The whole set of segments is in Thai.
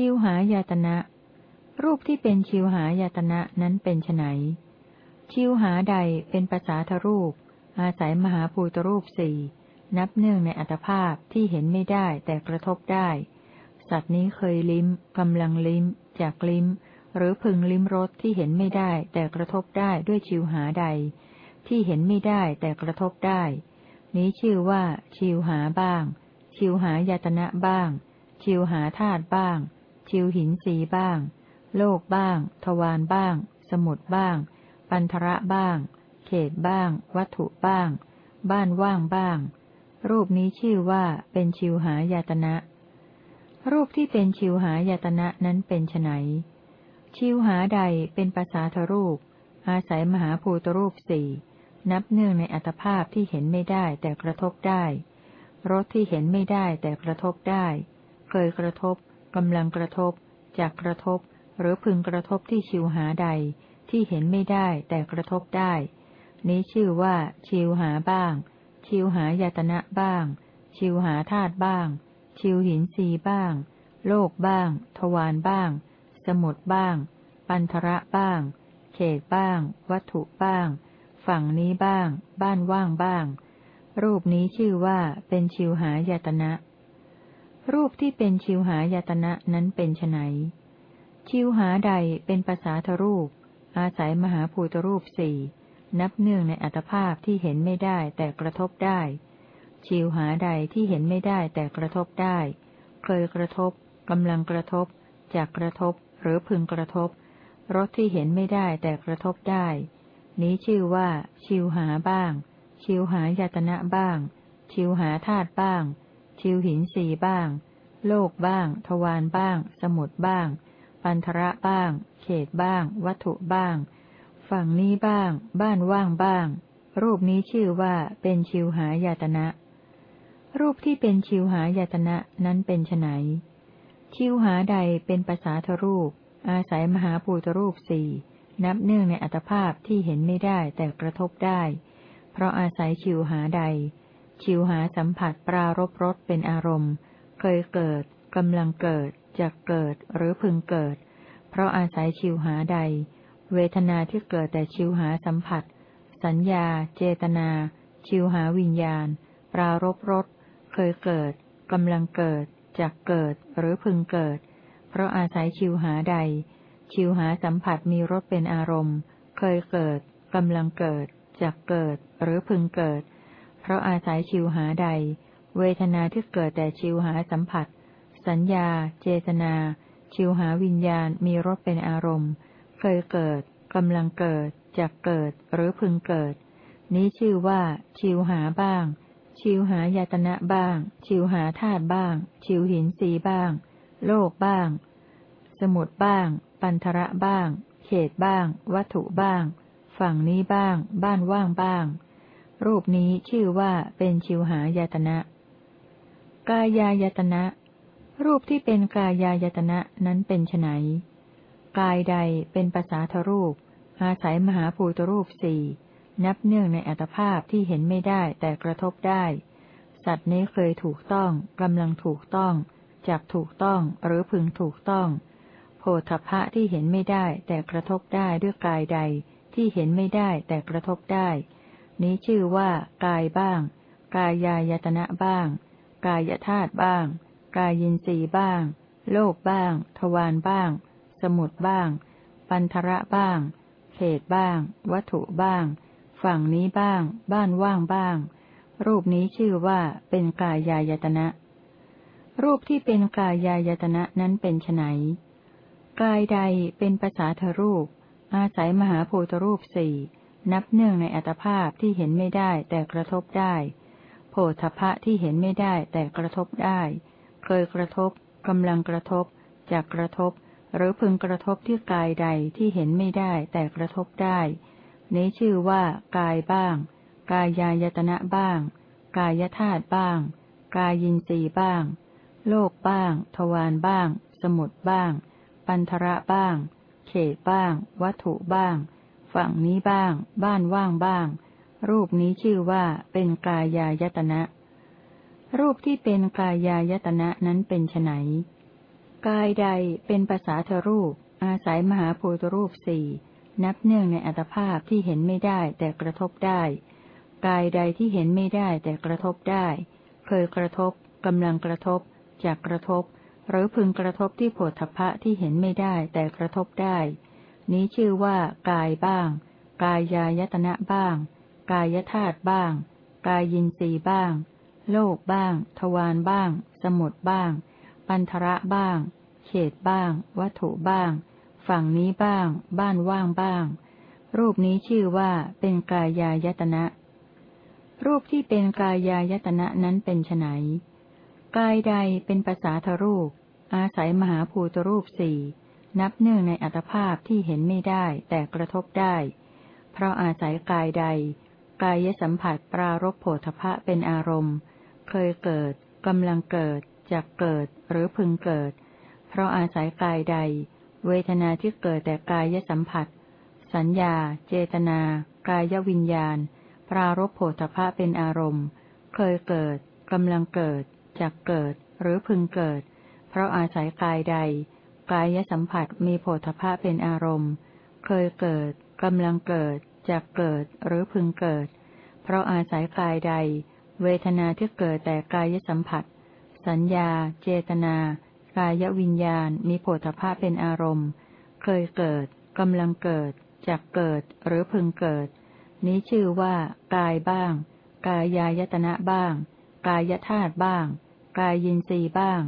ชิวหายาตนะ รูปที่เป็นชิวหายาตนะนั้นเป็นไนชิวหาใดเป็นภาษาทรูป อาศัยมหาภูตรูปสี่นับเนื่องในอัตภาพที่เห็นไม่ได้แต่กระทบได้ สัตว์นี้เคยลิ้มกำลังลิ้ม จากลิ้ม หรือพึงลิ้มรสที่เห็นไม่ได้แต่กระทบได้ด้วยชิวหาใด ที่เห็นไม่ได้แต่กระทบได้ นี้ชื่อว่า ชิวหาบ้าง ชิวหายาตนะบ้าง ชิวหาธาตุบ้าง ชิวหินสีบ้าง โลกบ้าง ทวารบ้าง สมุดบ้าง ปันทระบ้าง เขตบ้าง วัตถุบ้าง บ้านว่างบ้าง รูปนี้ชื่อว่าเป็นชิวหายาตนะ รูปที่เป็นชิวหายาตนะนั้นเป็นไนชิวหาใดเป็นภาษาทรูป อาศัยมหาภูตรูปสี่นับเนื่องในอัตภาพที่เห็นไม่ได้แต่กระทบได้รสที่เห็นไม่ได้แต่กระทบได้ เคยกระทบ กำลังกระทบ จากกระทบ หรือพึงกระทบที่ชิวหาใด ที่เห็นไม่ได้แต่กระทบได้ นี้ชื่อว่า ชิวหาบ้าง ชิวหายตนะบ้าง ชิวหาธาตุบ้าง ชิวหินสีบ้าง โลกบ้าง ทวารบ้าง สมุดบ้าง ปันทระบ้าง เขตบ้าง วัตถุบ้าง ฝั่งนี้บ้าง บ้านว่างบ้าง รูปนี้ชื่อว่าเป็นชิวหายตนะ รูปที่เป็นชิวหายตนะนั้นเป็นไนชิวหาใดเป็นภาษาทรูป อาศัยมหาภูตรูปสี่นับเนื่องในอัตภาพที่เห็นไม่ได้แต่กระทบได้ ชิวหาใดที่เห็นไม่ได้แต่กระทบได้ เคยกระทบกำลังกระทบ จากกระทบหรือพึงกระทบรสที่เห็นไม่ได้แต่กระทบได้ นี้ชื่อว่า ชิวหาบ้าง ชิวหายตนะบ้าง ชิวหาธาตุบ้าง ชิวหินสีบ้าง โลกบ้าง ทวารบ้าง สมุดบ้าง ปันทระบ้าง เขตบ้าง วัตถุบ้าง ฝั่งนี้บ้าง บ้านว่างบ้าง รูปนี้ชื่อว่าเป็นชิวหายาตนะ รูปที่เป็นชิวหายาตนะนั้นเป็นไนชิวหาใดเป็นภาษาทรูป อาศัยมหาภูตรูปสี่นับเนื่องในอัตภาพที่เห็นไม่ได้แต่กระทบได้ เพราะอาศัยชิวหาใด ชิวหาสัมผัสปรารบรสเป็นอารมณ์ เคยเกิดกำลังเกิดจะเกิดหรือพึงเกิด เพราะอาศัยชิวหาใด เวทนาที่เกิดแต่ชิวหาสัมผัส สัญญา เจตนา ชิวหาวิญญาณ ปรารบรสเคยเกิดกำลังเกิดจากเกิดหรือพึงเกิด เพราะอาศัยชิวหาใด ชิวหาสัมผัสมีรสเป็นอารมณ์ เคยเกิดกำลังเกิดจากเกิดหรือพึงเกิดเราะอาศัยชิวหาใด เวทนาที่เกิดแต่ชิวหาสัมผัส สัญญา เจตนา ชิวหาวิญญาณมีรสเป็นอารมณ์ เคยเกิดกำลังเกิดจากเกิดหรือพึงเกิด นี้ชื่อว่า ชิวหาบ้าง ชิวหายตนะบ้าง ชิวหาธาตุบ้าง ชิวหินสีบ้าง โลกบ้าง สมุดบ้าง ปันทระบ้าง เขตบ้าง วัตถุบ้าง ฝั่งนี้บ้าง บ้านว่างบ้าง รูปนี้ชื่อว่าเป็นชิวหายตนะ กายายตนะ รูปที่เป็นกายายตนะนั้นเป็นไนกายใดเป็นภาษาทรูป อาศัยมหาภูตรูปสี่นับเนื่องในอัตภาพที่เห็นไม่ได้แต่กระทบได้ สัตว์นี้เคยถูกต้องกำลังถูกต้องจักถูกต้องหรือพึงถูกต้องโพธพะที่เห็นไม่ได้แต่กระทบได้ด้วยกายใดที่เห็นไม่ได้แต่กระทบได้ นี้ชื่อว่ากายบ้าง กายายตนะบ้าง กายธาตุบ้าง กายินทรีบ้าง โลกบ้าง ทวารบ้าง สมุดบ้าง ปันทระบ้าง เขตบ้าง วัตถุบ้าง ฝั่งนี้บ้าง บ้านว่างบ้าง รูปนี้ชื่อว่าเป็นกายายตนะ รูปที่เป็นกายายตนะนั้นเป็นไนกายใดเป็นภาษาทรูป อาศัยมหาภูตรูปสี่ นับเนื่องในอัตภาพที่เห็นไม่ได้แต่กระทบได้โพธพะที่เห็นไม่ได้แต่กระทบได้ เคยกระทบกำลังกระทบจากกระทบ หรือพึงกระทบที่กายใดที่เห็นไม่ได้แต่กระทบได้ นี้ชื่อว่ากายบ้าง กายายตนะบ้าง กายธาตุบ้าง กายินทรีบ้าง โลกบ้าง ทวารบ้าง สมุดบ้าง ปันทระบ้าง เขตบ้าง วัตถุบ้าง ฝั่งนี้บ้าง บ้านว่างบ้าง รูปนี้ชื่อว่าเป็นกายายตนะ รูปที่เป็นกายายตนะนั้นเป็นไนกายใดเป็นภาษาทรูป อาศัยมหาภูตรูปสี่นับเนื่องในอัตภาพที่เห็นไม่ได้แต่กระทบได้ กายใดที่เห็นไม่ได้แต่กระทบได้ เคยกระทบกำลังกระทบ จากกระทบ หรือพึงกระทบที่โผฏฐพะที่เห็นไม่ได้แต่กระทบได้ นี้ชื่อว่ากายบ้าง กายายตนะบ้าง กายธาตุบ้าง กายินรีบ้าง โลกบ้าง ทวารบ้าง สมุดบ้าง ปันทระบ้าง เขตบ้าง วัตถุบ้าง ฝั่งนี้บ้าง บ้านว่างบ้าง รูปนี้ชื่อว่าเป็นกายายตนะ รูปที่เป็นกายายตนะนั้นเป็นไนกายใดเป็นภาษาทรูป อาศัยมหาภูตรูปสี่ นับเนื่องในอัตภาพที่เห็นไม่ได้แต่กระทบได้ เพราะอาศัยกายใด กายสัมผัสปรารบโผฏฐะเป็นอารมณ์ เคยเกิดกำลังเกิดจะเกิดหรือพึงเกิด เพราะอาศัยกายใด เวทนาที่เกิดแต่กายสัมผัส สัญญา เจตนา กายวิญญาณ ปรารบโผฏฐะเป็นอารมณ์ เคยเกิดกำลังเกิดจักเกิดหรือพึงเกิด เพราะอาศัยกายใด กายสัมผัสมีโผฏฐะเป็นอารมณ์ เคยเกิด กำลังเกิดจักเกิดหรือพึงเกิด เพราะอาศัยกายใด เวทนาที่เกิดแต่กายสัมผัส สัญญา เจตนา กายวิญญาณมีโผฏฐะเป็นอารมณ์ เคยเกิด กำลังเกิดจักเกิดหรือพึงเกิด นี้ชื่อว่า กายบ้าง กายายตนะบ้าง กายธาตุบ้าง กายยินรีบ้าง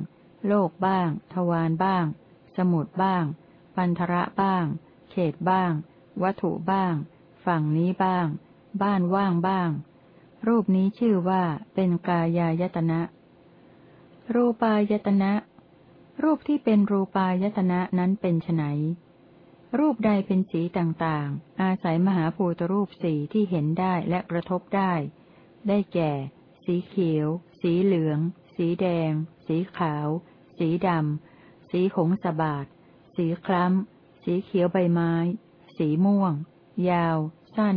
โลกบ้าง ทวารบ้าง สมุดบ้าง ปันทระบ้าง เขตบ้าง วัตถุบ้าง ฝั่งนี้บ้าง บ้านว่างบ้าง รูปนี้ชื่อว่าเป็นกายายตนะ รูปายตนะ รูปที่เป็นรูปายตนะนั้นเป็นไนรูปใดเป็นสีต่างๆ อาศัยมหาภูตรูปสีที่เห็นได้และกระทบได้ ได้แก่ สีเขียว สีเหลือง สีแดง สีขาว สีดำ สีหงสบาดสีคล้ำ สีเขียวใบไม้ สีม่วง ยาว สั้น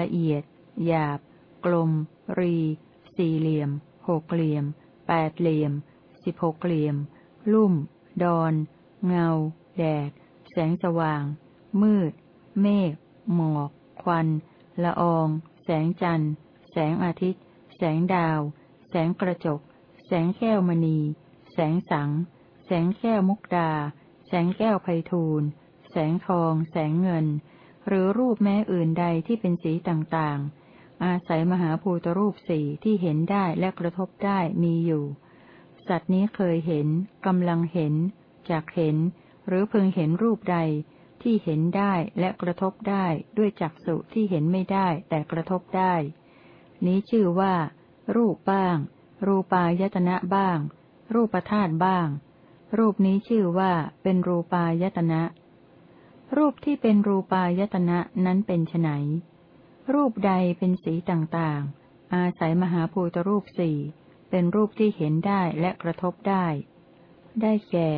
ละเอียด หยาบ กลม รี สี่เหลี่ยม หกเหลี่ยม แปดเหลี่ยม สิบหกเหลี่ยม ลุ่ม ดอน เงา แดด แสงสว่าง มืด เมฆ หมอก ควัน ละออง แสงจันทร์ แสงอาทิตย์ แสงดาว แสงกระจก แสงแก้วมณี แสงสัง แสงแก้วมุกดา แสงแก้วไพทูลแสงทอง แสงเงิน หรือรูปแม้อื่นใดที่เป็นสีต่างๆ อาศัยมหาภูตรูปสีที่เห็นได้และกระทบได้มีอยู่ สัตว์นี้เคยเห็นกำลังเห็นจากเห็น หรือพึงเห็นรูปใดที่เห็นได้และกระทบได้ด้วยจักษุที่เห็นไม่ได้แต่กระทบได้ นี้ชื่อว่า รูปบ้าง รูปายตนะบ้าง รูปธาตุบ้าง รูปนี้ชื่อว่าเป็นรูปายตนะ รูปที่เป็นรูปายตนะนั้นเป็นไนรูปใดเป็นสีต่างๆ อาศัยมหาภูตรูปสี่เป็นรูปที่เห็นได้และกระทบได้ ได้แก่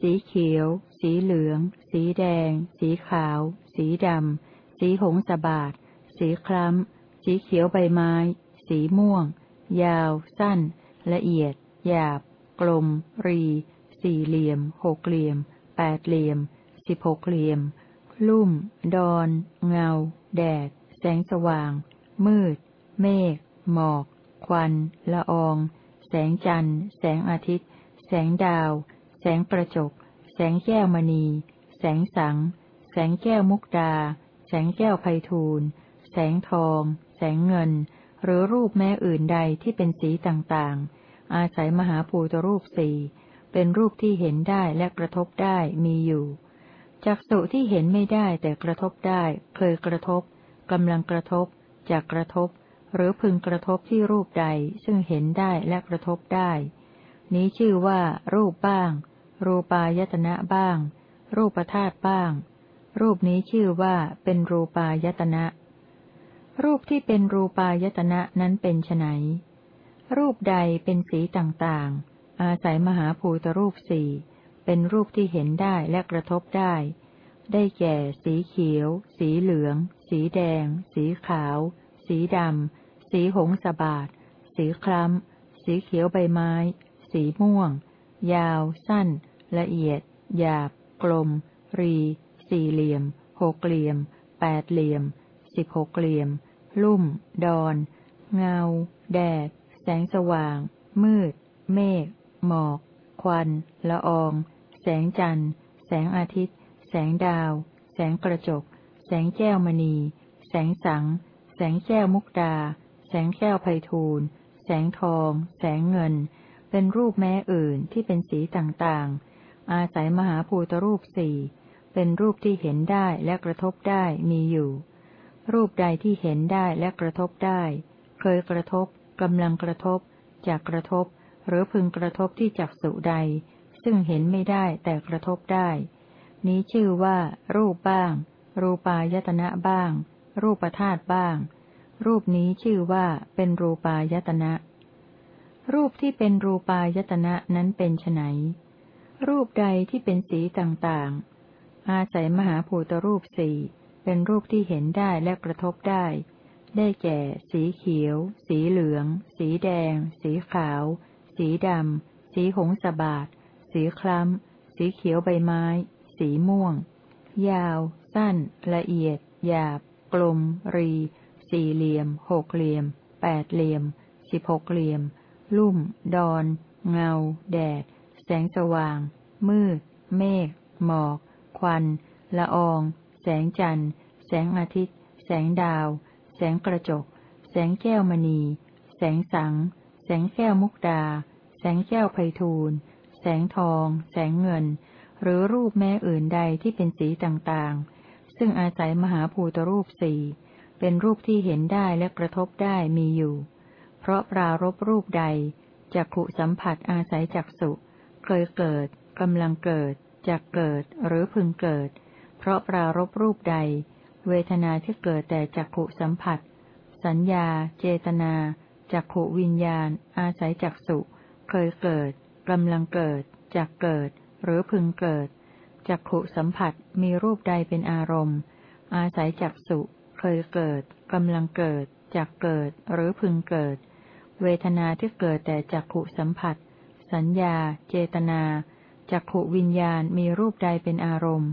สีเขียว สีเหลือง สีแดง สีขาว สีดำ สีหงสบาดสีคล้ำ สีเขียวใบไม้ สีม่วง ยาว สั้น ละเอียด หยาบ กลม รี สี่เหลี่ยม หกเหลี่ยม แปดเหลี่ยม สิบหกเหลี่ยม ลุ่ม ดอน เงา แดด แสงสว่าง มืด เมฆ หมอก ควัน ละออง แสงจันทร์ แสงอาทิตย์ แสงดาว แสงประจกแสงแก้วมณี แสงสัง แสงแก้วมุกดา แสงแก้วไพทูล แสงทอง แสงเงิน หรือรูปแม้อื่นใดที่เป็นสีต่างๆ อาศัยมหาภูตรูปสี่ เป็นรูปที่เห็นได้และกระทบได้มีอยู่ จักสุที่เห็นไม่ได้แต่กระทบได้ เคยกระทบกำลังกระทบจากกระทบ หรือพึงกระทบที่รูปใดซึ่งเห็นได้และกระทบได้ นี้ชื่อว่า รูปบ้าง รูปายตนะบ้าง รูปธาตุบ้าง รูปนี้ชื่อว่าเป็นรูปายตนะ รูปที่เป็นรูปายตนะนั้นเป็นไนรูปใดเป็นสีต่างๆ อาศัยมหาภูตรูปสี่เป็นรูปที่เห็นได้และกระทบได้ ได้แก่ สีเขียว สีเหลือง สีแดง สีขาว สีดำ สีหงสบาดสีคล้ำ สีเขียวใบไม้ สีม่วง ยาว สั้น ละเอียด หยาบ กลม รี สี่เหลี่ยม หกเหลี่ยม แปดเหลี่ยม สิบหกเหลี่ยม ลุ่ม ดอน เงา แดด แสงสว่าง มืด เมฆ หมอก ควัน ละออง แสงจันทร์ แสงอาทิตย์ แสงดาว แสงกระจก แสงแก้วมณี แสงสัง แสงแก้วมุกดา แสงแก้วไพทูลแสงทอง แสงเงิน เป็นรูปแม้อื่นที่เป็นสีต่างๆ อาศัยมหาภูตรูปสี่ เป็นรูปที่เห็นได้และกระทบได้มีอยู่ รูปใดที่เห็นได้และกระทบได้ เคยกระทบ กำลังกระทบ จากกระทบ หรือพึงกระทบที่จักสุใด ซึ่งเห็นไม่ได้แต่กระทบได้ นี้ชื่อว่า รูปบ้าง รูปายตนะบ้าง รูปธาตุบ้าง รูปนี้ชื่อว่าเป็นรูปายตนะ รูปที่เป็นรูปายตนะนั้นเป็นไนรูปใดที่เป็นสีต่างๆ อาศัยมหาภูตรูปสี่เป็นรูปที่เห็นได้และกระทบได้ ได้แก่ สีเขียว สีเหลือง สีแดง สีขาว สีดำ สีหงสบาทสีคล้ำ สีเขียวใบไม้ สีม่วง ยาว สั้น ละเอียด หยาบ กลม รี สี่เหลี่ยม หกเหลี่ยม แปดเหลี่ยม สิบหกเหลี่ยม ลุ่ม ดอน เงา แดด แสงสว่าง มืด เมฆ หมอก ควัน ละออง แสงจันทร์ แสงอาทิตย์ แสงดาว แสงกระจก แสงแก้วมณี แสงสัง แสงแก้วมุกดา แสงแก้วไพทูลแสงทอง แสงเงิน หรือรูปแม้อื่นใดที่เป็นสีต่างๆ ซึ่งอาศัยมหาภูตรูปสี่เป็นรูปที่เห็นได้และกระทบได้มีอยู่ เพราะปรารบรูปใดจักขุสัมผัสอาศัยจักสุเคยเกิดกำลังเกิดจะเกิดหรือพึงเกิด เพราะปรารบรูปใด เวทนาที่เกิดแต่จักขุสัมผัส สัญญา เจตนา จักขวิญญาณ อาศัยจักสุ เคยเกิดกำลังเกิดจะเกิด หรือพึงเกิดจักขุสัมผัสมีรูปใดเป็นอารมณ์ อาศัยจักสุ เคยเกิดกำลังเกิดจะเกิด หรือพึงเกิด เวทนาที่เกิดแต่จักขุสัมผัส สัญญา เจตนาจักขวิญญาณมีรูปใดเป็นอารมณ์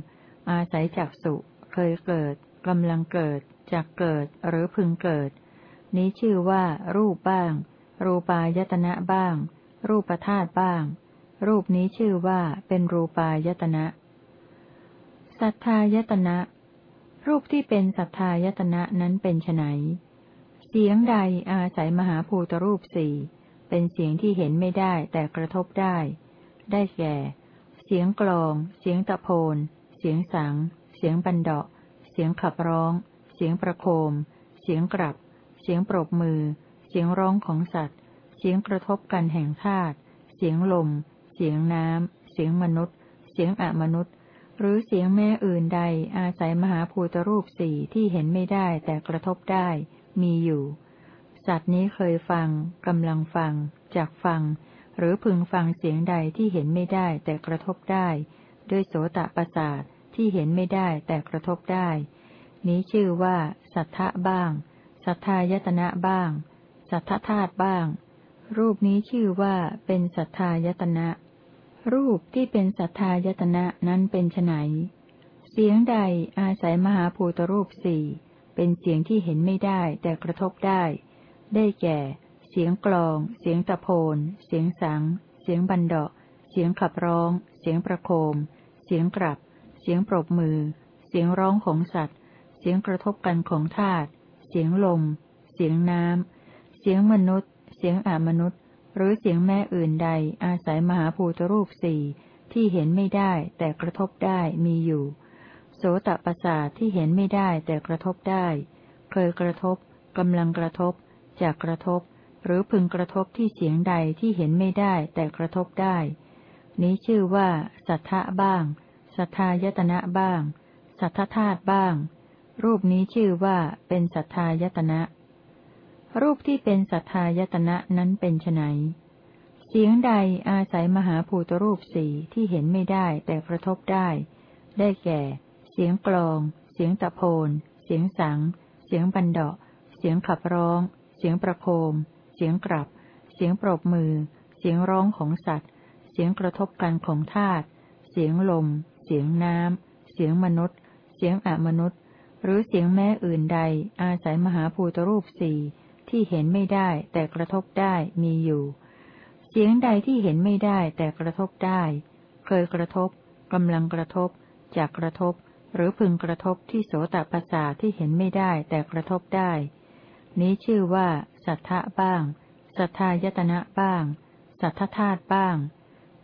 อาศัยจักสุ เคยเกิดกำลังเกิดจักเกิด หรือพึงเกิด นี้ชื่อว่า รูปบ้าง รูปายตนะบ้าง รูปธาตุบ้าง รูปนี้ชื่อว่าเป็นรูปายตนะ สัทธายตนะ รูปที่เป็นสัทธายตนะนั้นเป็นไนเสียงใดอาศัยมหาภูตรูปสี่เป็นเสียงที่เห็นไม่ได้แต่กระทบได้ ได้แก่ เสียงกลอง เสียงตะโพน เสียงสัง เสียงบันเดาะ เสียงขับร้อง เสียงประโคม เสียงกรับ เสียงปรบมือ เสียงร้องของสัตว์ เสียงกระทบกันแห่งธาตุ เสียงลม เสียงน้ำ เสียงมนุษย์ เสียงอมนุษย์ หรือเสียงแม่อื่นใดอาศัยมหาภูตรูปสี่ที่เห็นไม่ได้แต่กระทบได้ มีอยู่ สัตว์นี้เคยฟังกำลังฟังจากฟัง หรือพึงฟังเสียงใดที่เห็นไม่ได้แต่กระทบได้ ด้วยโสตประสาทที่เห็นไม่ได้แต่กระทบได้ นี้ชื่อว่า สัทธะบ้าง สัทธายตนะบ้าง สัทธธาตุบ้าง รูปนี้ชื่อว่าเป็นสัทธายตนะ รูปที่เป็นสัทธายตนะนั้นเป็นไนเสียงใดอาศัยมหาภูตรูปสี่เป็นเสียงที่เห็นไม่ได้แต่กระทบได้ ได้แก่ เสียงกลอง เสียงตะโพน เสียงสัง เสียงบันดาะเสียงขับร้อง เสียงประโคม เสียงกรับ เสียงปรบมือ เสียงร้องของสัตว์ เสียงกระทบกันของธาตุ สียงลม เสียงน้ำ เสียงมนุษย์ เสียงอามนุษย์ หรือเสียงแม่อื่นใด อาศัยมหาภูตรูปสี่ที่เห็นไม่ได้แต่กระทบได้มีอยู่ โสตประสาทที่เห็นไม่ได้แต่กระทบได้ เคยกระทบกำลังกระทบ จากกระทบ หรือพึงกระทบที่เสียงใดที่เห็นไม่ได้แต่กระทบได้ นี้ชื่อว่า สัทธะบ้าง สัทธายตนะบ้าง สัทธธาตุบ้าง รูปนี้ชื่อว่าเป็นสัทธายตนะ รูปที่เป็นสัทธายตนะนั้นเป็นไนเสียงใดอาศัยมหาภูตรูปสี่ที่เห็นไม่ได้แต่กระทบได้ ได้แก่ เสียงกลอง เสียงตะโพน เสียงสัง เสียงบันเดาะ เสียงขับร้อง เสียงประโคม เสียงกรับ เสียงปรบมือ เสียงร้องของสัตว์ เสียงกระทบกันของธาตุ เสียงลม เสียงน้ำ เสียงมนุษย์ เสียงอมนุษย์ หรือเสียงแม้อื่นใด อาศัยมหาภูตรูปสี่ที่เห็นไม่ได้แต่กระทบได้มีอยู่ เสียงใดที่เห็นไม่ได้แต่กระทบได้ เคยกระทบกำลังกระทบ จากกระทบ หรือพึงกระทบที่โสตประสาทที่เห็นไม่ได้แต่กระทบได้ นี้ชื่อว่าสัทธะบ้าง สัทธายตนะบ้าง สัทธธาตุบ้าง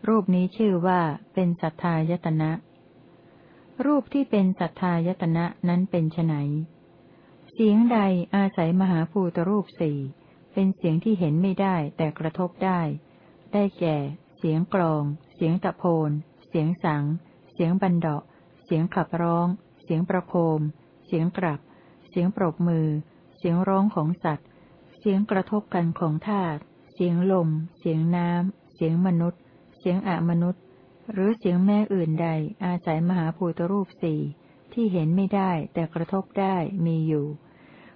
รูปนี้ชื่อว่าเป็นสัทธายตนะ รูปที่เป็นสัทธายตนะนั้นเป็นไนเสียงใดอาศัยมหาภูตรูปสี่เป็นเสียงที่เห็นไม่ได้แต่กระทบได้ ได้แก่ เสียงกรอง เสียงตะโพน เสียงสัง เสียงบันดาะ เสียงขับร้อง เสียงประโคม เสียงกรับ เสียงปรบมือ เสียงร้องของสัตว์ เสียงกระทบกันของธาตุ เสียงลม เสียงน้ำ เสียงมนุษย์ เสียงอะมนุษย์ หรือเสียงแม่อื่นใด อาศัยมหาภูตรูปสี่ที่เห็นไม่ได้แต่กระทบได้มีอยู่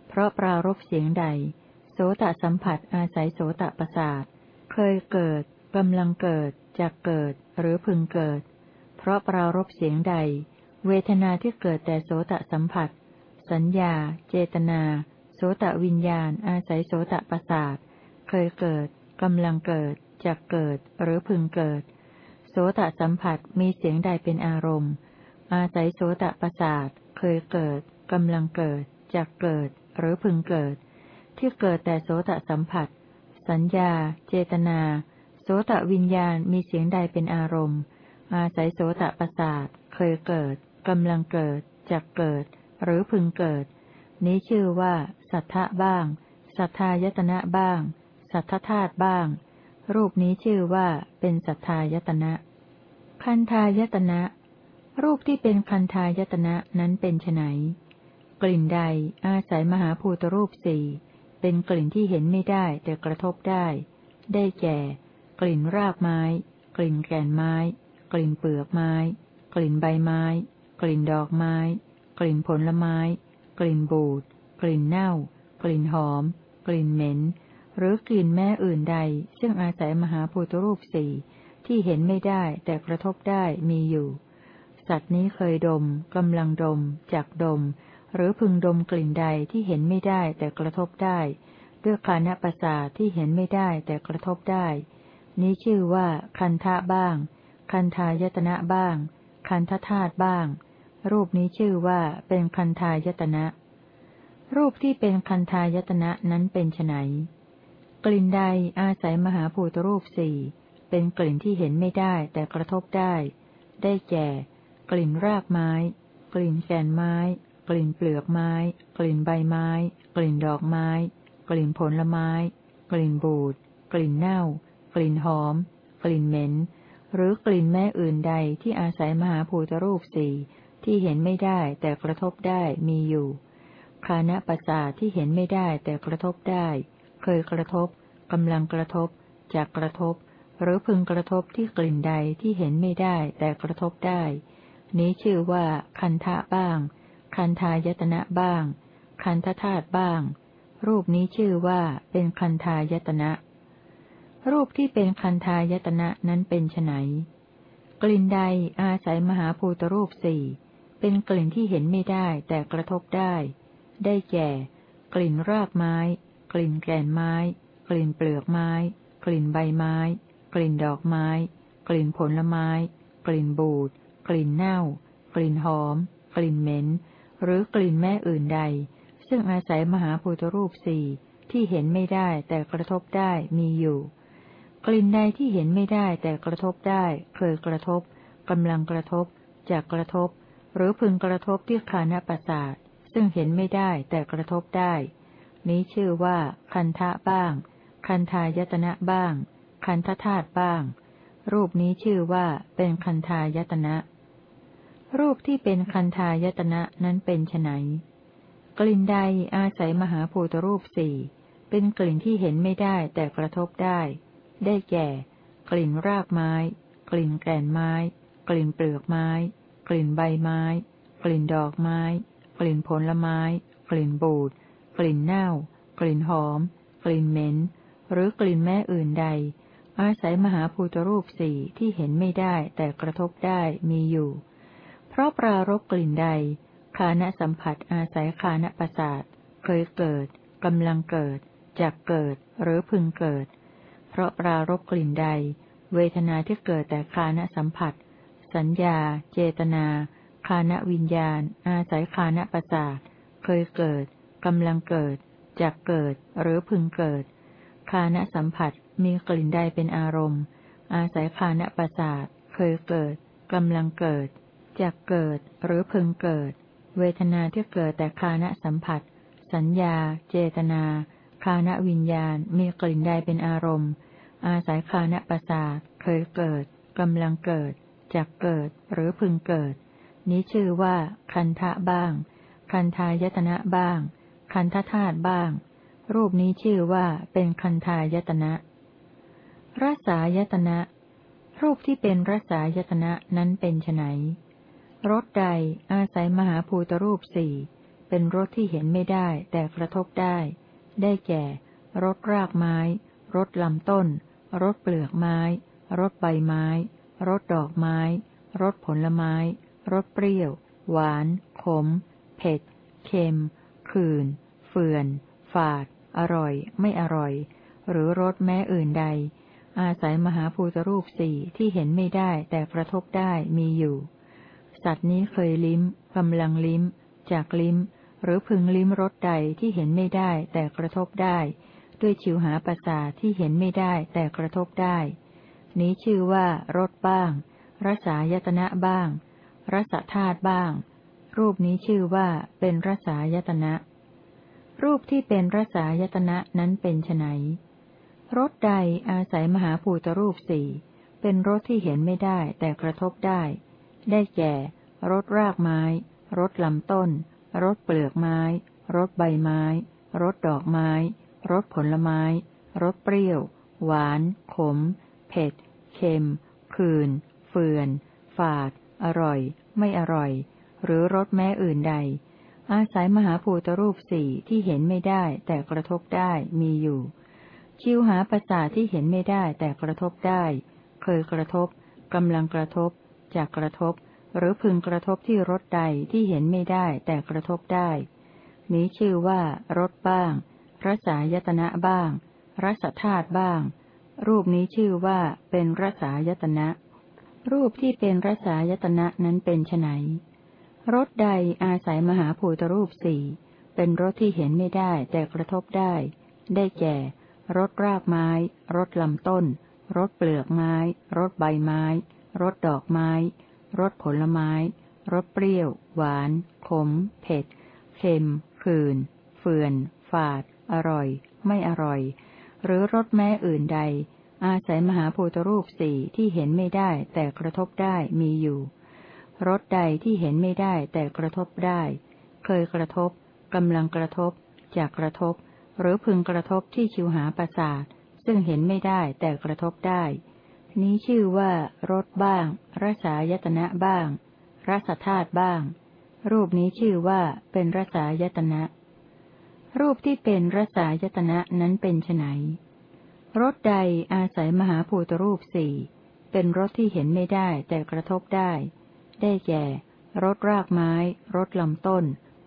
เพราะปรารบเสียงใด โสตสัมผัสอาศัยโสตประสาท เคยเกิดกำลังเกิดจะเกิดหรือพึงเกิด เพราะปรารบเสียงใด เวทนาที่เกิดแต่โสตสัมผัส สัญญา เจตนา โสตวิญญาณ อาศัยโสตประสาท เคยเกิดกำลังเกิดจะเกิดหรือพึงเกิด โสตสัมผัสมีเสียงใดเป็นอารมณ์ อาศัยโสตประสาท เคยเกิด กำลังเกิดจะเกิด หรือพึงเกิด ที่เกิดแต่โสตสัมผัส สัญญา เจตนา โสตวิญญาณมีเสียงใดเป็นอารมณ์ อาศัยโสตประสาท เคยเกิด กำลังเกิดจะเกิด หรือพึงเกิด นี้ชื่อว่า สัทธะบ้าง สัทธายตนะบ้าง สัทธธาตุบ้าง รูปนี้ชื่อว่าเป็นสัทธายตนะ คันธายตนะ รูปที่เป็นคันธายตนะนั้นเป็นไนกลิ่นใดอาศัยมหาภูตรูปสี่เป็นกลิ่นที่เห็นไม่ได้แต่กระทบได้ ได้แก่ กลิ่นรากไม้ กลิ่นแก่นไม้ กลิ่นเปลือกไม้ กลิ่นใบไม้ กลิ่นดอกไม้ กลิ่นผลไม้ กลิ่นบูด กลิ่นเน่า กลิ่นหอม กลิ่นเหม็น หรือกลิ่นแม่อื่นใด ซึ่งอาศัยมหาภูตรูปสี่ที่เห็นไม่ได้แต่กระทบได้มีอยู่ สัตว์นี้เคยดมกำลังดม จักดม หรือพึงดมกลิ่นใดที่เห็นไม่ได้แต่กระทบได้ ด้วยคานประสาทที่เห็นไม่ได้แต่กระทบได้ นี้ชื่อว่าคันทะบ้าง คันทายตนะบ้าง คันทธาตุบ้าง รูปนี้ชื่อว่าเป็นคันทายตนะ รูปที่เป็นคันทายตนะนั้นเป็นไน กลิ่นใดอาศัยมหาภูตรูปสี่เป็นกลิ่นที่เห็นไม่ได้แต่กระทบได้ ได้แก่ กลิ่นรากไม้ กลิ่นแกนไม้ กลิ่นเปลือกไม้ กลิ่นใบไม้ กลิ่นดอกไม้ กลิ่นผลไม้ กลิ่นบูด กลิ่นเน่า กลิ่นหอม กลิ่นเหม็น หรือกลิ่นแม่อื่นใดที่อาศัยมหาภูตรูปสี่ที่เห็นไม่ได้แต่กระทบได้มีอยู่คานะปัสสาที่เห็นไม่ได้แต่กระทบได้ เคยกระทบกำลังกระทบ จากกระทบ หรือพึงกระทบที่กลิ่นใดที่เห็นไม่ได้แต่กระทบได้ นี้ชื่อว่า คันทะบ้าง คันทายตนะบ้าง คันทธาตุบ้าง รูปนี้ชื่อว่าเป็นคันทายตนะ รูปที่เป็นคันทายตนะนั้นเป็นไนกลิ่นใดอาศัยมหาภูตรูปสี่เป็นกลิ่นที่เห็นไม่ได้แต่กระทบได้ ได้แก่ กลิ่นรากไม้ กลิ่นแก่นไม้ กลิ่นเปลือกไม้ กลิ่นใบไม้ กลิ่นดอกไม้ กลิ่นผลไม้ กลิ่นบูด กลิ่นเน่า กลิ่นหอม กลิ่นเหม็น หรือกลิ่นแม่อื่นใด ซึ่งอาศัยมหาภูตรูปสี่ที่เห็นไม่ได้แต่กระทบได้มีอยู่ กลิ่นใดที่เห็นไม่ได้แต่กระทบได้ เคยกระทบกำลังกระทบ จากกระทบ หรือพึงกระทบที่คานประสาทซึ่งเห็นไม่ได้แต่กระทบได้ นี้ชื่อว่า คันทะบ้าง คันทายตนะบ้าง คันทธาตุบ้าง รูปนี้ชื่อว่าเป็นคันทายตนะ รูปที่เป็นคันทายตนะนั้นเป็นไนกลิ่นใดอาศัยมหาภูตรูปสี่เป็นกลิ่นที่เห็นไม่ได้แต่กระทบได้ ได้แก่ กลิ่นรากไม้ กลิ่นแก่นไม้ กลิ่นเปลือกไม้ กลิ่นใบไม้ กลิ่นดอกไม้ กลิ่นผลไม้ กลิ่นบูด กลิ่นเน่า กลิ่นหอม กลิ่นเหม็น หรือกลิ่นแม่อื่นใด อาศัยมหาภูตรูปสี่ที่เห็นไม่ได้แต่กระทบได้มีอยู่ เพราะปรารบกลิ่นใด คานสัมผัสอาศัยคานประสาท เคยเกิดกำลังเกิดจากเกิดหรือพึงเกิด เพราะปรารบกลิ่นใด เวทนาที่เกิดแต่คานสัมผัส สัญญา เจตนา คานวิญญาณ อาศัยคานประสาท เคยเกิด กำลังเกิดจากเกิดหรือพึงเกิด คานะสัมผัสมีกลิ่นใดเป็นอารมณ์ อาศัยคานะประสาทเคยเกิดกำลังเกิดจากเกิดหรือพึงเกิด เวทนาที่เกิดแต่คานะสัมผัส สัญญา เจตนา คานะวิญญาณมีกลิ่นใดเป็นอารมณ์ อาศัยคานะประสาทเคยเกิดกำลังเกิดจากเกิดหรือพึงเกิด นี้ชื่อว่า คันทะบ้าง คันทายตนะบ้าง คันทธาตุบ้าง รูปนี้ชื่อว่าเป็นคันทายตนะรสายตนะ รูปที่เป็นรสายตนะนั้นเป็นไนรสใดอาศัยมหาภูตรูปสี่เป็นรสที่เห็นไม่ได้แต่กระทบได้ ได้แก่รสรากไม้ รสลำต้น รสเปลือกไม้ รสใบไม้ รสดอกไม้ รสผลไม้ รสเปรี้ยว หวาน ขม เผ็ด เค็ม ขื่น ฟื่อน ฝาด อร่อย ไม่อร่อย หรือรสแม้อื่นใด อาศัยมหาภูตรูปสี่ที่เห็นไม่ได้แต่กระทบได้มีอยู่ สัตว์นี้เคยลิ้มกำลังลิ้ม จากลิ้ม หรือพึงลิ้มรสใดที่เห็นไม่ได้แต่กระทบได้ ด้วยชิวหาประสาที่เห็นไม่ได้แต่กระทบได้ นี้ชื่อว่ารสบ้างรสายตนะบ้างรสธาตุบ้าง รูปนี้ชื่อว่าเป็นรสายตนะ รูปที่เป็นรสายตนะนั้นเป็นไนรสใดอาศัยมหาภูตรูปสี่เป็นรสที่เห็นไม่ได้แต่กระทบได้ ได้แก่รสรากไม้ รสลำต้น รสเปลือกไม้ รสใบไม้ รสดอกไม้ รสผลไม้ รสเปรี้ยว หวาน ขม เผ็ด เค็มคืนเฟื่อน ฝาด อร่อย ไม่อร่อย หรือรสแม้อื่นใด อาศัยมหาภูตรูปสี่ที่เห็นไม่ได้แต่กระทบได้มีอยู่ ชิวหาประสาทที่เห็นไม่ได้แต่กระทบได้ เคยกระทบกำลังกระทบจากกระทบ หรือพึงกระทบที่รสใดที่เห็นไม่ได้แต่กระทบได้ นี้ชื่อว่ารสบ้างรสายตนะบ้างรสธาตุบ้าง รูปนี้ชื่อว่าเป็นรสายตนะ รูปที่เป็นรสายตนะนั้นเป็นไน รสใดอาศัยมหาภูตรูปสี่เป็นรสที่เห็นไม่ได้แต่กระทบได้ ได้แก่รสรากไม้รสลำต้นรสเปลือกไม้รสใบไม้รสดอกไม้รสผลไม้รสเปรี้ยว หวาน ขม เผ็ด เค็มคืน เฟื่อน ฝาด อร่อย ไม่อร่อย หรือรสแม้อื่นใด อาศัยมหาภูตรูปสี่ที่เห็นไม่ได้แต่กระทบได้มีอยู่ รสใดที่เห็นไม่ได้แต่กระทบได้ เคยกระทบกำลังกระทบ จากกระทบ หรือพึงกระทบที่ชิวหาประสาทซึ่งเห็นไม่ได้แต่กระทบได้ นี้ชื่อว่ารสบ้างรสายตนะบ้างรสธาตุบ้าง รูปนี้ชื่อว่าเป็นรสายตนะ รูปที่เป็นรสายตนะนั้นเป็นไนรสใดอาศัยมหาภูตรูปสี่เป็นรสที่เห็นไม่ได้แต่กระทบได้ ได้แก่รสรากไม้รสลำต้น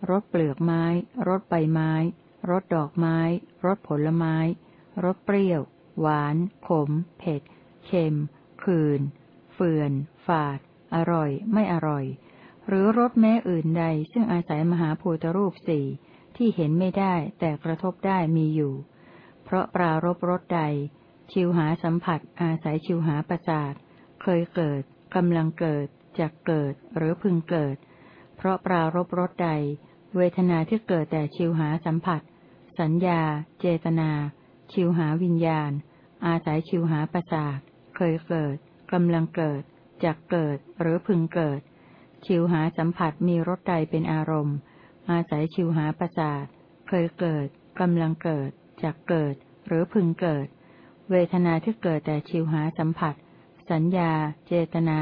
รสเปลือกไม้รสใบไม้รสดอกไม้รสผลไม้รสเปรี้ยว หวาน ขม เผ็ด เค็ม คืน เฟื่อน ฝาด อร่อย ไม่อร่อย หรือรสแม้อื่นใด ซึ่งอาศัยมหาภูตรูปสี่ที่เห็นไม่ได้แต่กระทบได้มีอยู่ เพราะปรารบรสใด ชิวหาสัมผัส อาศัยชิวหาประสาท เคยเกิด กำลังเกิด จะเกิดหรือพึงเกิด เพราะปรารบรสใด เวทนาที่เกิดแต่ชิวหาสัมผัส สัญญา เจตนา ชิวหาวิญญาณ อาศัยชิวหาประสาทเคยเกิดกำลังเกิดจักเกิดหรือพึงเกิด ชิวหาสัมผัสมีรสใดเป็นอารมณ์ อาศัยชิวหาประสาทเคยเกิดกำลังเกิดจักเกิดหรือพึงเกิด เวทนาที่เกิดแต่ชิวหาสัมผัส สัญญา เจตนา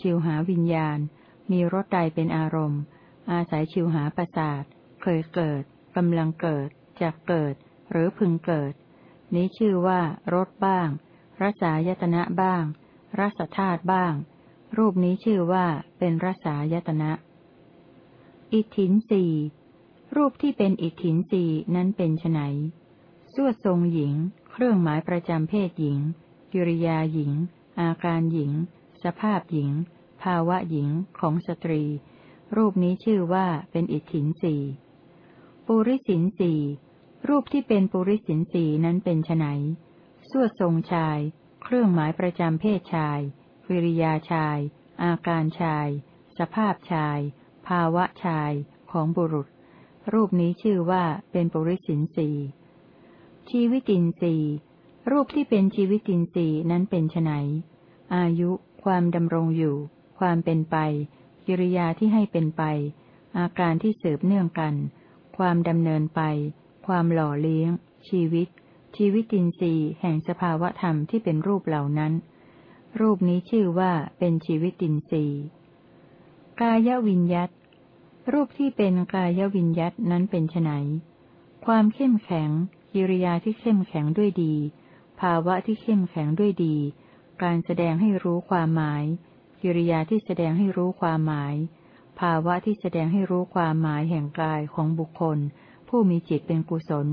ชิวหาวิญญาณ มีรสใดเป็นอารมณ์ อาศัยชิวหาประสาท เคยเกิดกำลังเกิดจะเกิด หรือพึงเกิด นี้ชื่อว่ารสบ้างรสายตนะบ้างรสธาตุบ้าง รูปนี้ชื่อว่าเป็นรสายตนะ อิทธินสีรูปที่เป็นอิทธินสีนั้นเป็นไนสวดทรงหญิง เครื่องหมายประจำเพศหญิงกิริยาหญิง อาการหญิง สภาพหญิง ภาวะหญิงของสตรี รูปนี้ชื่อว่าเป็นอิทธินสีปุริสินสีรูปที่เป็นปุริสินสีนั้นเป็นไนสวดทรงชาย เครื่องหมายประจำเพศชายกิริยาชาย อาการชาย สภาพชาย ภาวะชายของบุรุษ รูปนี้ชื่อว่าเป็นปุริสินสีชีวิตินสีรูปที่เป็นชีวิตินทรีนั้นเป็นไนอายุ ความดำรงอยู่ ความเป็นไป กิริยาที่ให้เป็นไป อาการที่สืบเนื่องกัน ความดำเนินไป ความหล่อเลี้ยง ชีวิต ชีวิตินทรีย์แห่งสภาวะธรรมที่เป็นรูปเหล่านั้น รูปนี้ชื่อว่าเป็นชีวิตินทรีย์ กายวิญยัตรูปที่เป็นกายวิญยัตนั้นเป็นไนความเข้มแข็ง กิริยาที่เข้มแข็งด้วยดี ภาวะที่เข้มแข็งด้วยดี การแสดงให้รู้ความหมาย กิริยาที่แสดงให้รู้ความหมาย ภาวะที่แสดงให้รู้ความหมายแห่งกายของบุคคล ผู้มีจิตเป็นกุศล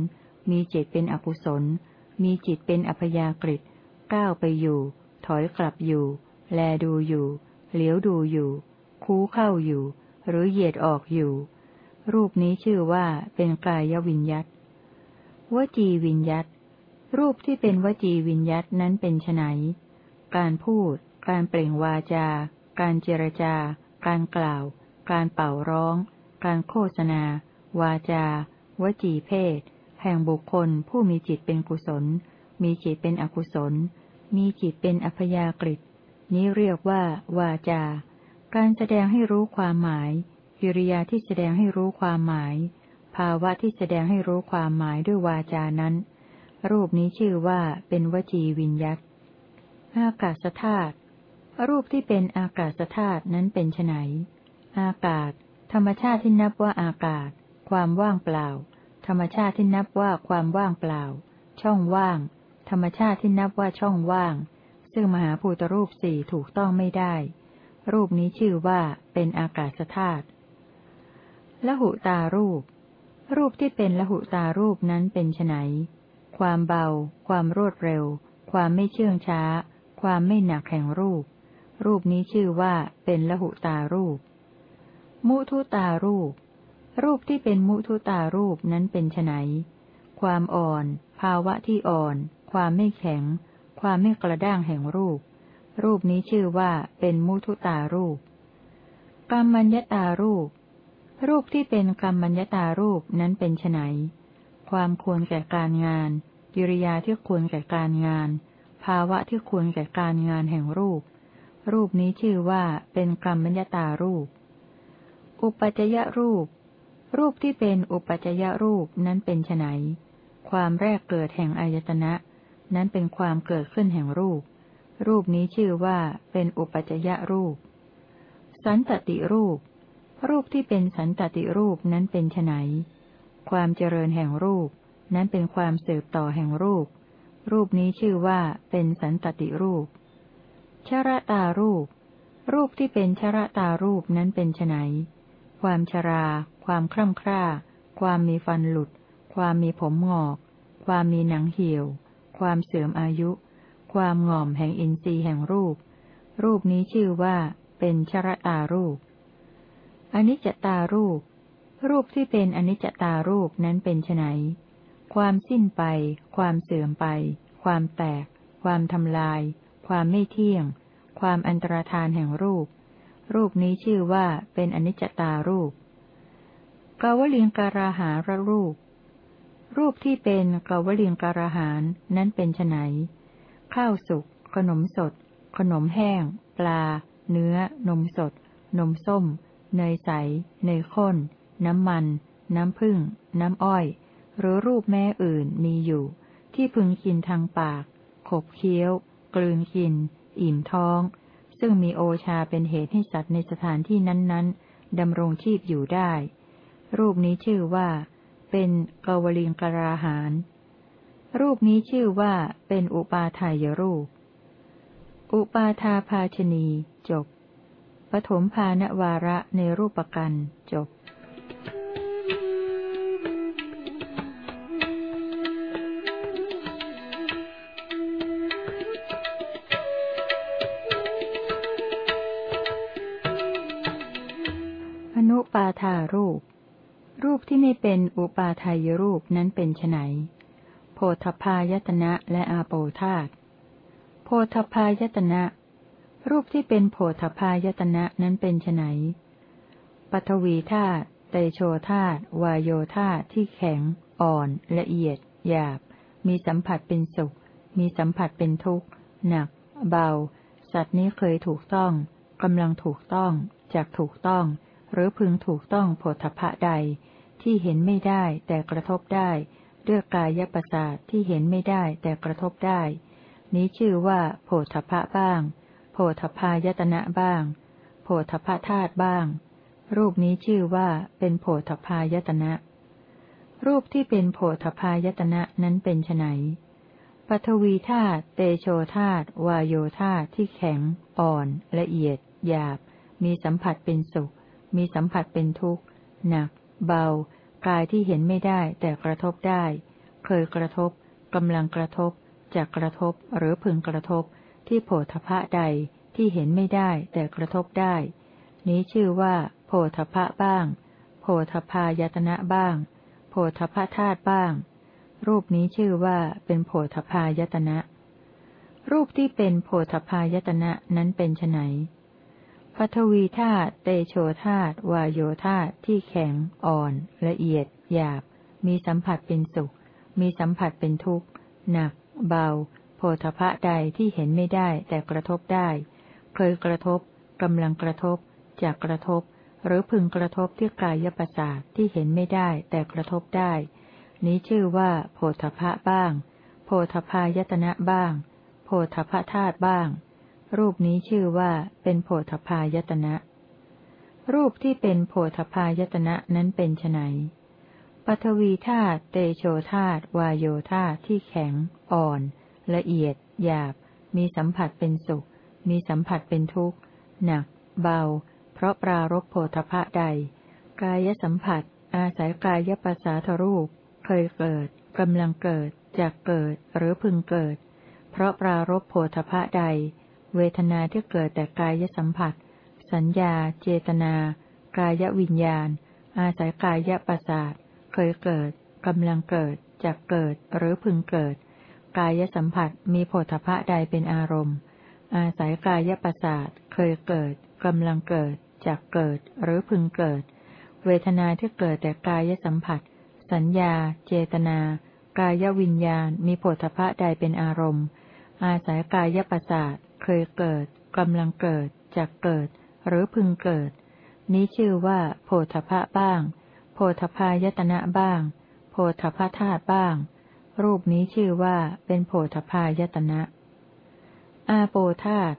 มีจิตเป็นอกุศล มีจิตเป็นอัพยากฤิก้าวไปอยู่ ถอยกลับอยู่ แลดูอยู่ เหลียวดูอยู่ คูเข้าอยู่ หรือเหยียดออกอยู่ รูปนี้ชื่อว่าเป็นกายวิญยัตวจีวิญยัตรูปที่เป็นวจีวิญยัตนั้นเป็นไน การพูด การเปล่งวาจา การเจรจา การกล่าว การเป่าร้อง การโฆษณา วาจา วจีเพศ แห่งบุคคลผู้มีจิตเป็นกุศล มีจิตเป็นอกุศล มีจิตเป็นอัพยากฤินี้เรียกว่า วาจา การแสดงให้รู้ความหมาย กิริยาที่แสดงให้รู้ความหมาย ภาวะที่แสดงให้รู้ความหมายด้วยวาจานั้น รูปนี้ชื่อว่าเป็นวจีวิญยัต อากาศธาตุรูปที่เป็นอากาศธาตุนั้นเป็นไนอากาศ ธรรมชาติที่นับว่าอากาศ ความว่างเปล่า ธรรมชาติที่นับว่าความว่างเปล่า ช่องว่าง ธรรมชาติที่นับว่าช่องว่าง ซึ่งมหาภูตรูปสี่ถูกต้องไม่ได้ รูปนี้ชื่อว่าเป็นอากาศธาตุละหุตารูป รูปที่เป็นละหุตารูปนั้นเป็นไนความเบา ความรวดเร็ว ความไม่เชื่องช้า ความไม่หนักแห่งรูป รูปนี้ชื่อว่าเป็นละหุตารูป มุทุตารูป รูปที่เป็นมุทุตารูปนั้นเป็นไนความอ่อน ภาวะที่อ่อน ความไม่แข็ง ความไม่กระด้างแห่งรูป รูปนี้ชื่อว่าเป็นมุทุตารูปกรรมัญญตารูป รูปที่เป็นกรรมัญญตารูปนั้นเป็นไนความควรแก่การงานกิริยาที่ควรแก่การงาน ภาวะที่ควรแก่การงานแห่งรูป รูปนี้ชื่อว่าเป็นกรรมมัญตารูป อุปจยรูป รูปที่เป็นอุปจยรูปนั้นเป็นไนความแรกเกิดแห่งอายตนะ นั้นเป็นความเกิดขึ้นแห่งรูป รูปนี้ชื่อว่าเป็นอุปจยรูป สันตติรูป รูปที่เป็นสันตติรูปนั้นเป็นไนความเจริญแห่งรูป นั้นเป็นความสืบต่อแห่งรูป รูปนี้ชื่อว่าเป็นสันตติรูป ชรตารูป รูปที่เป็นชรตารูปนั้นเป็นไนความชรา ความคร่ำคร่า ความมีฟันหลุด ความมีผมงอก ความมีหนังเหี่ยว ความเสื่อมอายุ ความง่อมแห่งอินทรีย์แห่งรูป รูปนี้ชื่อว่าเป็นชรตารูป อนิจจตารูป รูปที่เป็นอนิจจตารูปนั้นเป็นไน ความสิ้นไป ความเสื่อมไป ความแตก ความทำลาย ความไม่เที่ยง ความอันตรธานแห่งรูป รูปนี้ชื่อว่าเป็นอนิจจตารูปกาวลิงการาหารรูป รูปที่เป็นกาวลิงการาหารนั้นเป็นไนข้าวสุก ขนมสด ขนมแห้ง ปลา เนื้อ นมสด นมส้ม เนยใส เนยข้น น้ำมัน น้ำผึ้ง น้ำอ้อย หรือรูปแม่อื่นมีอยู่ ที่พึงกินทางปาก ขบเคี้ยว กลืนกิน อิ่มท้อง ซึ่งมีโอชาเป็นเหตุให้สัตว์ในสถานที่นั้น ๆดำรงชีพอยู่ได้ รูปนี้ชื่อว่า เป็นกวลิงกราหารรูปนี้ชื่อว่าเป็นอุปาทายรูป อุปาทาภาชนีจบปฐมภาณวาระในรูปกันจบ ทารูป รูปที่ไม่เป็นอุปาทายรูปนั้นเป็นไนโพธพายตนะและอาโปธาตโพธพายตนะ รูปที่เป็นโผฏพายตนะนั้นเป็นไนปฐวีธาตุเตโชธาตุวายโยธาตุที่แข็ง อ่อน ละเอียด หยาบ มีสัมผัสเป็นสุข มีสัมผัสเป็นทุกข์ หนัก เบา สัตว์นี้เคยถูกต้องกำลังถูกต้องจากถูกต้อง หรือพึงถูกต้องโผฏฐะใด ที่เห็นไม่ได้แต่กระทบได้ ด้วยกายประสาทที่เห็นไม่ได้แต่กระทบได้ นี้ชื่อว่าโผฏฐะบ้างโพธพายตนะบ้างโพธพธาตุบ้าง รูปนี้ชื่อว่าเป็นโพธพายตนะ รูปที่เป็นโพธพายตนะนั้นเป็นไนปฐวีธาตุเตโชธาตุวายโยธาตุที่แข็ง อ่อน ละเอียด หยาบ มีสัมผัสเป็นสุข มีสัมผัสเป็นทุกข์ หนัก เบา กายที่เห็นไม่ได้แต่กระทบได้ เคยกระทบกำลังกระทบจะกกระทบหรือพึงกระทบที่โพธพะใดที่เห็นไม่ได้แต่กระทบได้ นี้ชื่อว่าโพธพะบ้างโพธพายตนะบ้างโพธพธาตุบ้าง รูปนี้ชื่อว่าเป็นโพธพายตนะ รูปที่เป็นโพธพายตนะนั้นเป็นไน ปฐวีธาตุเตโชธาตุวายโยธาตุที่แข็ง อ่อน ละเอียด หยาบ มีสัมผัสเป็นสุข มีสัมผัสเป็นทุกข์ หนัก เบา โพธพะใดที่เห็นไม่ได้แต่กระทบได้ เคยกระทบกำลังกระทบ จากกระทบ หรือพึงกระทบที่กายประสาทที่เห็นไม่ได้แต่กระทบได้ นี้ชื่อว่า โพธพะบ้าง โพธพายตนะบ้าง โพธพธาตุบ้าง รูปนี้ชื่อว่าเป็นโพธพายตนะ รูปที่เป็นโพธพายตนะนั้นเป็นไนปฐวีธาตุเตโชธาตุวายโยธาตุที่แข็ง อ่อน ละเอียด หยาบ มีสัมผัสเป็นสุข มีสัมผัสเป็นทุกข์ หนัก เบา เพราะปรารบโพธพะใด กายสัมผัส อาศัยกายปัสสาทรูป เคยเกิดกำลังเกิดจากเกิดหรือพึงเกิด เพราะปรารบโพธพะใด เวทนาที่เกิดแต่กายสัมผัส สัญญา เจตนา กายวิญญาณ อาศัยกายปัสสาท เคยเกิด กำลังเกิดจากเกิดหรือพึงเกิด กายสัมผัสมีโผฏฐะใดเป็นอารมณ์ อาศัยกายประสาท เคยเกิด กำลังเกิดจากเกิดหรือพึงเกิด เวทนาที่เกิดแต่กายสัมผัส สัญญา เจตนา กายวิญญาณมีโผฏฐะใดเป็นอารมณ์ อาศัยกายประสาท เคยเกิด กำลังเกิดจากเกิด หรือพึงเกิด นี้ชื่อว่าโผฏฐะบ้างโผฏฐายตนะบ้างโผฏฐะธาตุบ้าง รูปนี้ชื่อว่าเป็นโพธพายตนะ อาโปธาต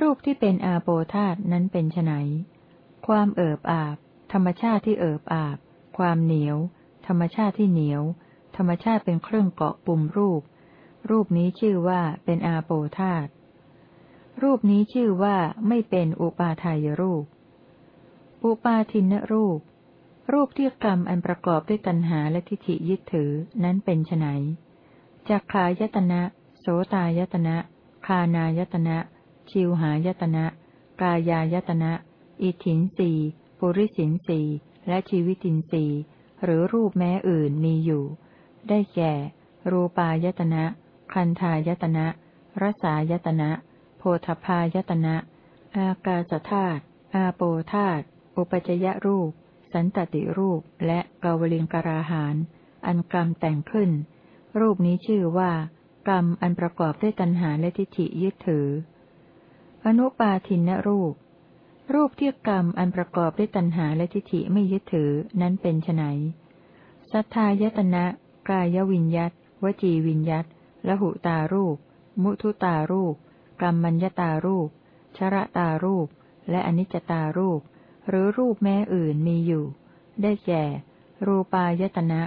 รูปที่เป็นอาโปธาตนั้นเป็นไนความเอิบอาบ ธรรมชาติที่เอิบอาบ ความเหนียว ธรรมชาติที่เหนียว ธรรมชาติเป็นเครื่องเกาะปุ่มรูป รูปนี้ชื่อว่าเป็นอาโปธาต รูปนี้ชื่อว่าไม่เป็นอุปาทายรูป อุปาทินรูป รูปที่กรรมอันประกอบด้วยตัณหาและทิฏฐิยึดถือนั้นเป็นไนจักขายตนะ โสตายตนะ คานายตนะ ชิวหายตนะ กายายตนะ อิทินสีปุริสินสีและชีวิตินสีหรือรูปแม้อื่นมีอยู่ ได้แก่ รูปายตนะ คันธายตนะ รสายตนะ พธพายตนะ อากาศธาตุอาโปธาตุอุปจยรูป สันตติรูปและกาวลิงกราหาน อันกรรมแต่งขึ้น รูปนี้ชื่อว่า กรรมอันประกอบด้วยตัณหาและทิฏฐิยึดถือ อนุปาทินรูป รูปที่กรรมอันประกอบด้วยตัณหาและทิฏฐิไม่ยึดถือนั้นเป็นไนสัทธายตนะ กายวิญยัตวจีวิญยัตละหุตารูป มุทุตารูป กรรมัญญตารูป ชรตารูป และอนิจจตารูป หรือรูปแม้อื่นมีอยู่ ได้แก่ รูปายตนะ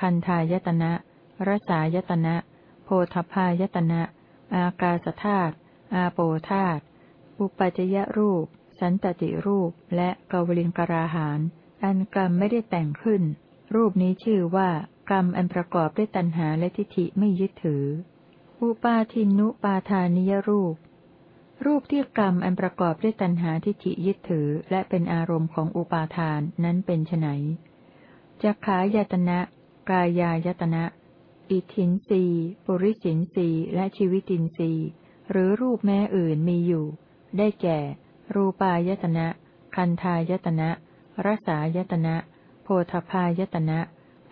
คันทายตนะรสายตนะ โพธพายตนะ อากาสธาตุอาโปธาตุอุปจยรูป สันตติรูป และกวลิงกราหาน อันกรรมไม่ได้แต่งขึ้น รูปนี้ชื่อว่ากรรมอันประกอบด้วยตัณหาและทิฏฐิไม่ยึดถือ อุปาทินุปาทานิยรูป รูปที่กรรมอันประกอบด้วยตัณหาทิฏฐิยึดถือ และเป็นอารมณ์ของอุปาทานนั้นเป็นไนจักขายตนะ กายายตนะ อิทินสีปุริสินสีและชีวิตินสีหรือรูปแม้อื่นมีอยู่ ได้แก่ รูปายตนะ คันทายตนะรสายตนะ โพธพายตนะ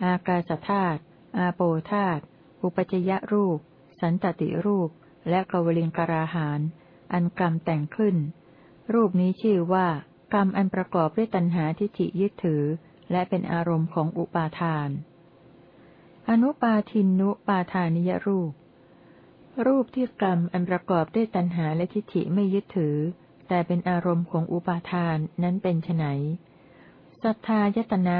อากาศธาตุอาโปธาตุอุปจยรูป สันตติรูปและกวลิงกราหานอันกรรมแต่งขึ้น รูปนี้ชื่อว่ากรรมอันประกอบด้วยตัณหาทิฏฐิยึดถือ และเป็นอารมณ์ของอุปาทาน อนุปาทินุปาทานิยรูป รูปที่กรรมอันประกอบด้วยตัณหาและทิฏฐิไม่ยึดถือ แต่เป็นอารมณ์ของอุปาทานนั้นเป็นไนสัทธายตนะ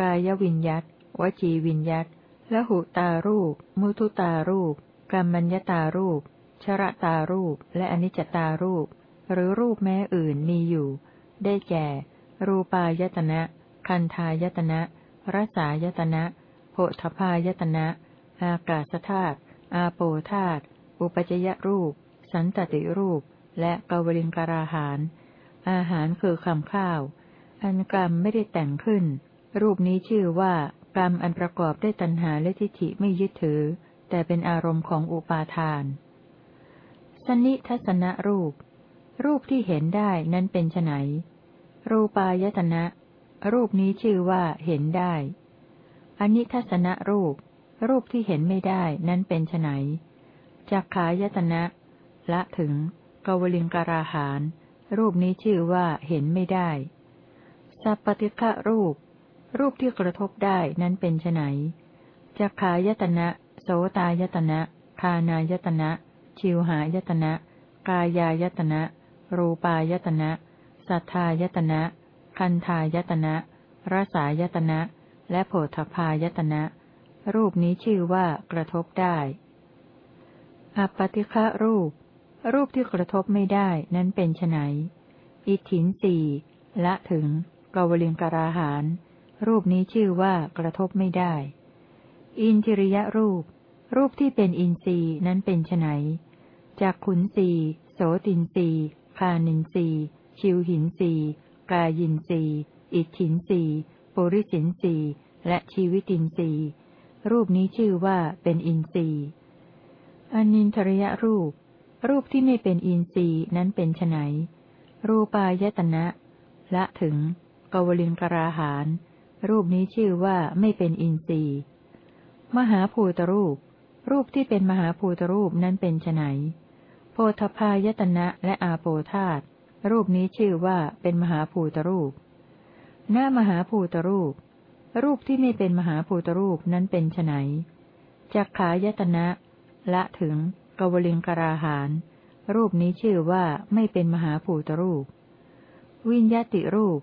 กายวิญยัตวจีวิญยัตและหุตารูป มุทุตารูป กรรมัญญตารูป ชรตารูป และอนิจจตารูป หรือรูปแม้อื่นมีอยู่ ได้แก่ รูปายตนะ คันทายตนะ รสายตนะโพธพายตนะ อากาศธาตุ อาโปธาตุ อุปจยรูป สันตติรูป และกวลิงการาหารอาหารคือคำข้าว อันกรรมไม่ได้แต่งขึ้น รูปนี้ชื่อว่ากรรมอันประกอบด้วยตัณหาและทิฏฐิไม่ยึดถือ แต่เป็นอารมณ์ของอุปาทาน สนิทัศนรูป รูปที่เห็นได้นั้นเป็นไนรูปายตนะ รูปนี้ชื่อว่าเห็นได้อนิทัศนรูป รูปที่เห็นไม่ได้นั้นเป็นไนจักขายตนะ ละถึงกวลิงกราหารรูปนี้ชื่อว่าเห็นไม่ได้ สัพปติฆะรูป รูปที่กระทบได้นั้นเป็นไนจักขายตนะ ตายตนะคานายตนะ ชิวหายตนะ กายายตนะ รูปายตนะ สัทธายตนะ คันธายตนะรสายตนะ และโผฏฐายตนะ รูปนี้ชื่อว่ากระทบได้ อปฏิฆะรูป รูปที่กระทบไม่ได้นั้นเป็นไนอิทินสีละถึงกวลิงกราหารรูปนี้ชื่อว่ากระทบไม่ได้ อินทิริยรูป รูปที่เป็นอินทรีย์นั้นเป็นไนจากขุนสีโสตินสีคานินสีชิวหินสีกายินสีอิทินสีปุริสินสีและชีวิตินสีรูปนี้ชื่อว่าเป็นอินทรีย์อนินทริยรูป รูปที่ไม่เป็นอินทรีย์นั้นเป็นไนรูปายตนะ ละถึง กวลิงกราหารรูปนี้ชื่อว่าไม่เป็นอินทรีย์ มหาภูตรูป รูปที่เป็นมหาภูตรูปนั้นเป็นไนโพธพายตนะและอาโปธาตรูปนี้ชื่อว่าเป็นมหาภูตรูป หน้ามหาภูตรูป รูปที่ไม่เป็นมหาภูตรูปนั้นเป็นไนจักขายตนะ ละถึงกวลิงกราหานรูปนี้ชื่อว่าไม่เป็นมหาภูตรูป วิญญาติรูป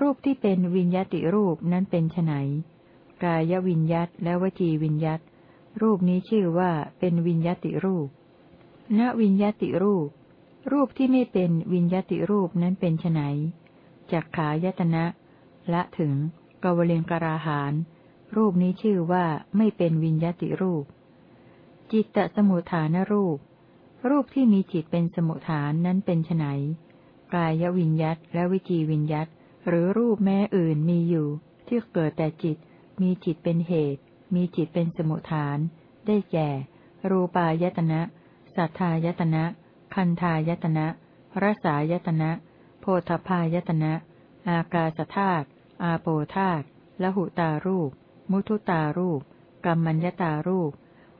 รูปที่เป็นวิญญาติรูปนั้นเป็นไนกายวิญญาตและวจีวิญญาต รูปนี้ชื่อว่าเป็นวิญญาติรูป ณ วิญญาติรูป รูปที่ไม่เป็นวิญญาติรูปนั้นเป็นไนจักขายตนะ ละถึงกวเลงกราหาน รูปนี้ชื่อว่าไม่เป็นวิญญาติรูป จิตตสมุทฐานรูป รูปที่มีจิตเป็นสมุทฐานนั้นเป็นไนกายวิญยัตและวิจีวิญยัตหรือรูปแม้อื่นมีอยู่ ที่เกิดแต่จิต มีจิตเป็นเหตุ มีจิตเป็นสมุทฐาน ได้แก่ รูปายตนะ สัทธายตนะ คันธายตนะรสายตนะ โพธพายตนะ อากาสธาตุ อาโปธาตุละหุตารูป มุทุตารูป กรรมัญญตารูป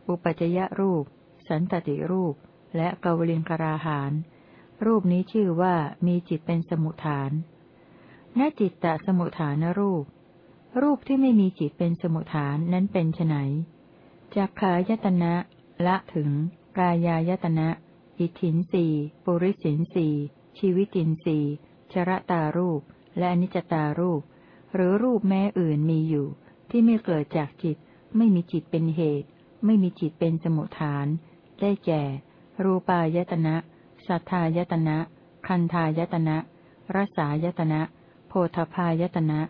อุปจยรูป สันตติรูป และกวลิงกราหานรูปนี้ชื่อว่ามีจิตเป็นสมุทฐานนจิตตสมุทฐานรูป รูปที่ไม่มีจิตเป็นสมุทฐานนั้นเป็นไนจากขายตนะ ละถึง กายายตนะ อิทินสีปุริสินสีชีวิตินสีชรตารูป และอนิจจตารูป หรือรูปแม้อื่นมีอยู่ ที่ไม่เกิดจากจิต ไม่มีจิตเป็นเหตุ ไม่มีจิตเป็นสมุทฐาน ได้แก่ รูปายตนะ สัทธายตนะ คันธายตนะ รสายตนะ โพธพายตนะ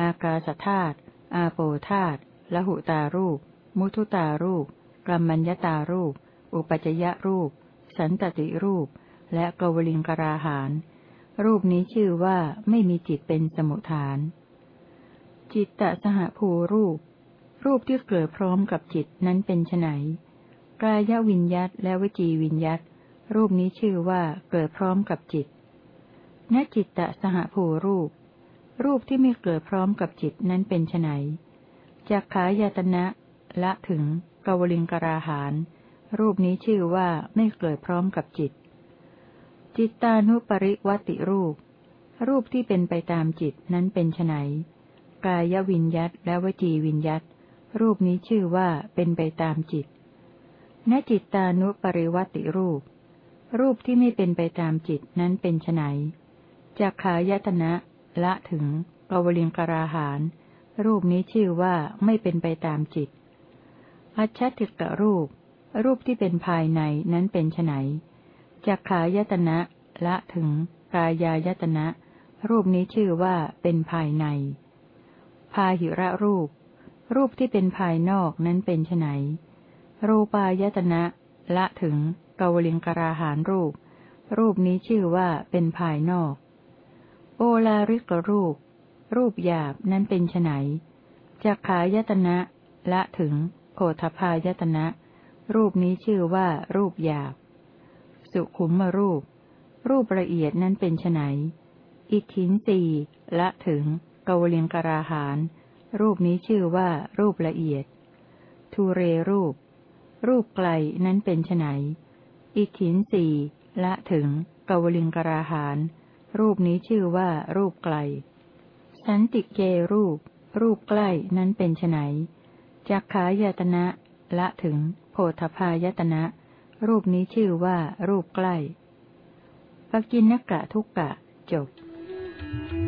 อากาสธาตุอาโปธาตุละหุตารูป มุทุตารูปกรรมัญญตารูป อุปจยรูป สันตติรูป และกวลิงกราหานรูปนี้ชื่อว่าไม่มีจิตเป็นสมุทฐาน จิตตสหภูรูป รูปที่เกิดพร้อมกับจิตนั้นเป็นไนกายวิญยัตและวจีวิญยัตรูปนี้ชื่อว่าเกิดพร้อมกับจิตนจิตตสหภูรูป รูปที่ไม่เกิดพร้อมกับจิตนั้นเป็นไนจากขายตนะ ละถึงกวลิงกราหานรูปนี้ชื่อว่าไม่เกิดพร้อมกับจิต จิตตานุปริวัติรูป รูปที่เป็นไปตามจิตนั้นเป็นไนกายวิญยัตและวจีวิญยัตรูปนี้ชื่อว่าเป็นไปตามจิตนจิตตานุปริวัติรูป รูปที่ไม่เป็นไปตามจิตนั้นเป็นไนจากขายตนะ ละถึงกวลิงกราหานรูปนี้ชื่อว่าไม่เป็นไปตามจิต อัจฉติกะรูป รูปที่เป็นภายในนั้นเป็นไนจากขายตนะ ละถึงกายายตนะ รูปนี้ชื่อว่าเป็นภายใน พาหิระรูป รูปที่เป็นภายนอกนั้นเป็นไนรูปายตนะ ละถึงกวลิงกราหานรูป รูปนี้ชื่อว่าเป็นภายนอก โอลาริกรูป รูปหยาบนั้นเป็นไนจากขายตนะ ละถึงโคทพายตนะ รูปนี้ชื่อว่ารูปหยาบ สุขุมมรูป รูปละเอียดนั้นเป็นไนอิทินสีละถึงกวลิงกราหาน รูปนี้ชื่อว่ารูปละเอียดทูเรรูป รูปไกลนั้นเป็นไนอิทินสีละถึงกวลิงกราหาน รูปนี้ชื่อว่า รูปไกล สันติเกรูป รูปใกล้นั้นเป็นไนจักขายตนะ ละถึง โพธพายตนะ รูปนี้ชื่อว่า รูปใกล้ปกินนกะทุกกะ จบ Thank you.